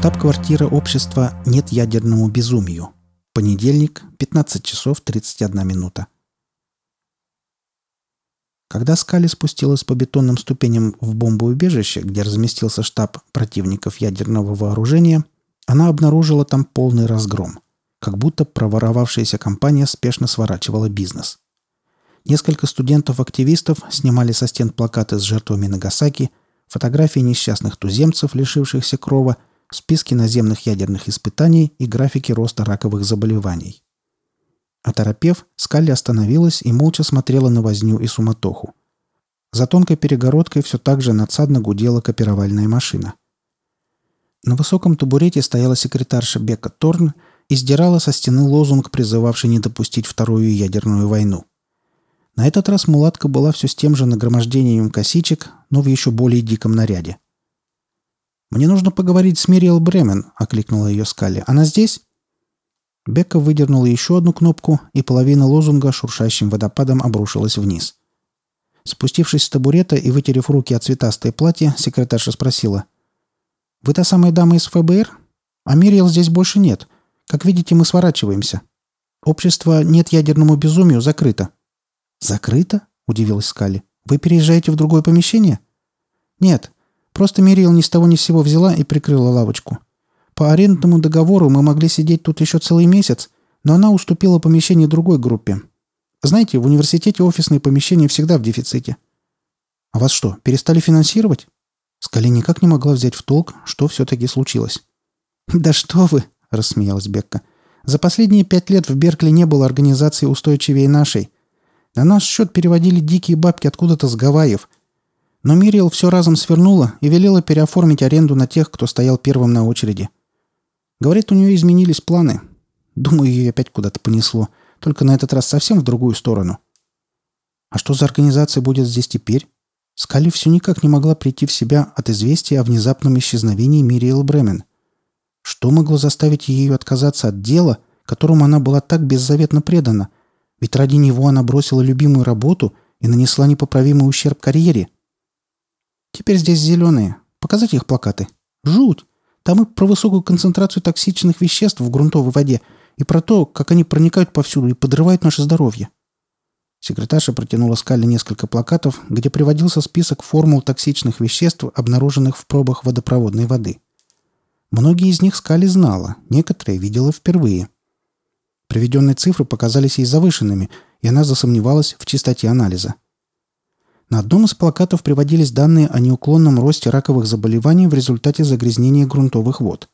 Штаб-квартира общества «Нет ядерному безумию». Понедельник, 15 часов 31 минута. Когда Скали спустилась по бетонным ступеням в бомбоубежище, где разместился штаб противников ядерного вооружения, она обнаружила там полный разгром. Как будто проворовавшаяся компания спешно сворачивала бизнес. Несколько студентов-активистов снимали со стен плакаты с жертвами Нагасаки, фотографии несчастных туземцев, лишившихся крова, списки наземных ядерных испытаний и графики роста раковых заболеваний. Оторопев, Скалли остановилась и молча смотрела на возню и суматоху. За тонкой перегородкой все так же надсадно гудела копировальная машина. На высоком табурете стояла секретарша Бека Торн и сдирала со стены лозунг, призывавший не допустить вторую ядерную войну. На этот раз мулатка была все с тем же нагромождением косичек, но в еще более диком наряде. «Мне нужно поговорить с Мириэл Бремен», — окликнула ее Скалли. «Она здесь?» Бекка выдернула еще одну кнопку, и половина лозунга шуршащим водопадом обрушилась вниз. Спустившись с табурета и вытерев руки от цветастое платье, секретарша спросила. «Вы та самая дама из ФБР? А Мириэл здесь больше нет. Как видите, мы сворачиваемся. Общество «Нет ядерному безумию» закрыто». «Закрыто?» – удивилась Скалли. «Вы переезжаете в другое помещение?» «Нет. Просто Мирил ни с того ни с сего взяла и прикрыла лавочку. По арендному договору мы могли сидеть тут еще целый месяц, но она уступила помещение другой группе. Знаете, в университете офисные помещения всегда в дефиците». «А вас что, перестали финансировать?» Скали никак не могла взять в толк, что все-таки случилось. «Да что вы!» – рассмеялась Бекка. «За последние пять лет в Беркли не было организации устойчивее нашей. На наш счет переводили дикие бабки откуда-то с Гавайев. Но Мириэл все разом свернула и велела переоформить аренду на тех, кто стоял первым на очереди. Говорит, у нее изменились планы. Думаю, ее опять куда-то понесло. Только на этот раз совсем в другую сторону. А что за организация будет здесь теперь? Скали все никак не могла прийти в себя от известия о внезапном исчезновении Мириэл Бремен. Что могло заставить ее отказаться от дела, которому она была так беззаветно предана – ведь ради него она бросила любимую работу и нанесла непоправимый ущерб карьере. Теперь здесь зеленые. Показать их плакаты. Жуть! Там и про высокую концентрацию токсичных веществ в грунтовой воде, и про то, как они проникают повсюду и подрывают наше здоровье. Секретарша протянула Скале несколько плакатов, где приводился список формул токсичных веществ, обнаруженных в пробах водопроводной воды. Многие из них Скали знала, некоторые видела впервые – Приведенные цифры показались ей завышенными, и она засомневалась в чистоте анализа. На одном из плакатов приводились данные о неуклонном росте раковых заболеваний в результате загрязнения грунтовых вод.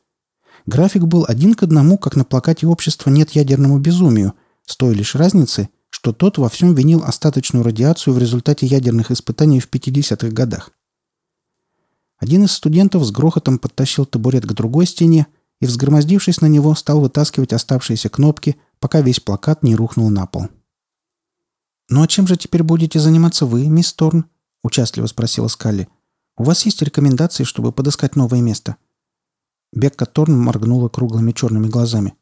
График был один к одному, как на плакате общества «Нет ядерному безумию», с той лишь разницы, что тот во всем винил остаточную радиацию в результате ядерных испытаний в 50-х годах. Один из студентов с грохотом подтащил табурет к другой стене и, взгромоздившись на него, стал вытаскивать оставшиеся кнопки, пока весь плакат не рухнул на пол. «Ну а чем же теперь будете заниматься вы, мисс Торн?» – участливо спросила Скалли. «У вас есть рекомендации, чтобы подыскать новое место?» Бекка Торн моргнула круглыми черными глазами.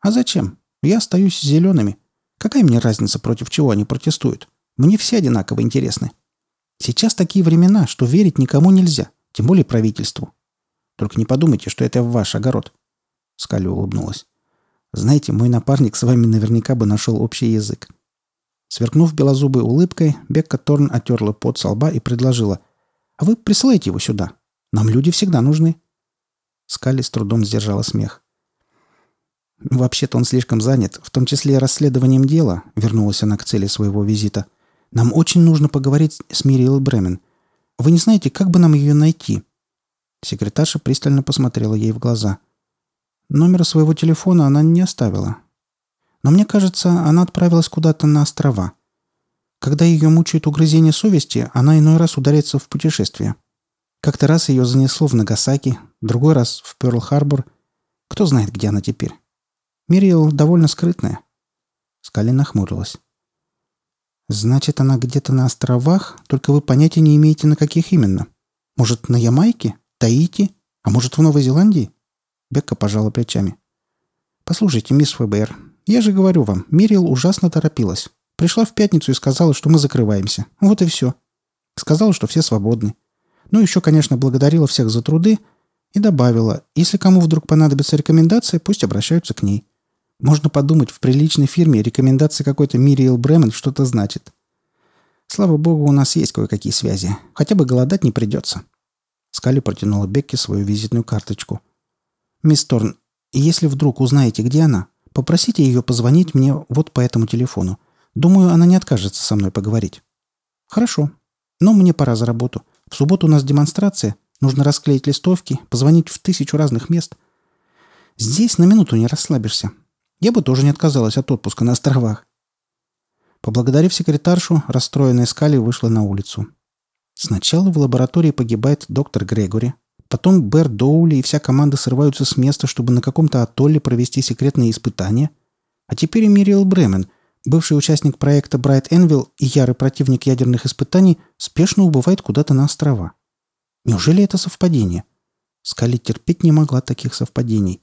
«А зачем? Я остаюсь с зелеными. Какая мне разница, против чего они протестуют? Мне все одинаково интересны. Сейчас такие времена, что верить никому нельзя, тем более правительству. Только не подумайте, что это ваш огород». Скалли улыбнулась. Знаете, мой напарник с вами наверняка бы нашел общий язык. Сверкнув белозубой улыбкой, Бекка Торн отерла пот со лба и предложила. «А вы присылайте его сюда. Нам люди всегда нужны». Скали с трудом сдержала смех. «Вообще-то он слишком занят, в том числе расследованием дела», — вернулась она к цели своего визита. «Нам очень нужно поговорить с Мириэл Бремен. Вы не знаете, как бы нам ее найти?» Секретарша пристально посмотрела ей в глаза — Номера своего телефона она не оставила. Но мне кажется, она отправилась куда-то на острова. Когда ее мучает угрызение совести, она иной раз ударяется в путешествие. Как-то раз ее занесло в Нагасаки, другой раз в Пёрл-Харбор. Кто знает, где она теперь. Мириэл довольно скрытная. Скали нахмурилась. «Значит, она где-то на островах, только вы понятия не имеете, на каких именно. Может, на Ямайке? Таити? А может, в Новой Зеландии?» Бекка пожала плечами. «Послушайте, мисс ФБР, я же говорю вам, Мирил ужасно торопилась. Пришла в пятницу и сказала, что мы закрываемся. Вот и все. Сказала, что все свободны. Ну, еще, конечно, благодарила всех за труды, И добавила, если кому вдруг понадобится рекомендация, пусть обращаются к ней. Можно подумать, в приличной фирме рекомендация какой-то Мириэл Бремен что-то значит. Слава богу, у нас есть кое-какие связи. Хотя бы голодать не придется. Скали протянула Бекке свою визитную карточку. «Мисс Торн, если вдруг узнаете, где она, попросите ее позвонить мне вот по этому телефону. Думаю, она не откажется со мной поговорить». «Хорошо. Но мне пора за работу. В субботу у нас демонстрация. Нужно расклеить листовки, позвонить в тысячу разных мест. Здесь на минуту не расслабишься. Я бы тоже не отказалась от отпуска на островах. Поблагодарив секретаршу, расстроенная Скали вышла на улицу. Сначала в лаборатории погибает доктор Грегори. Потом Бэр Доули и вся команда срываются с места, чтобы на каком-то атолле провести секретные испытания. А теперь и Мириэл Бремен, бывший участник проекта Брайт Энвилл и ярый противник ядерных испытаний, спешно убывает куда-то на острова. Неужели это совпадение? Скали терпеть не могла таких совпадений.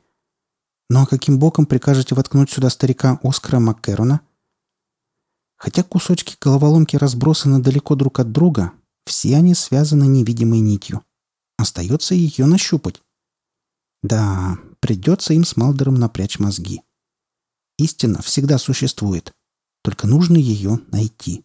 Ну а каким боком прикажете воткнуть сюда старика Оскара Маккерона? Хотя кусочки головоломки разбросаны далеко друг от друга, все они связаны невидимой нитью. Остается ее нащупать. Да, придется им с Малдером напрячь мозги. Истина всегда существует, только нужно ее найти.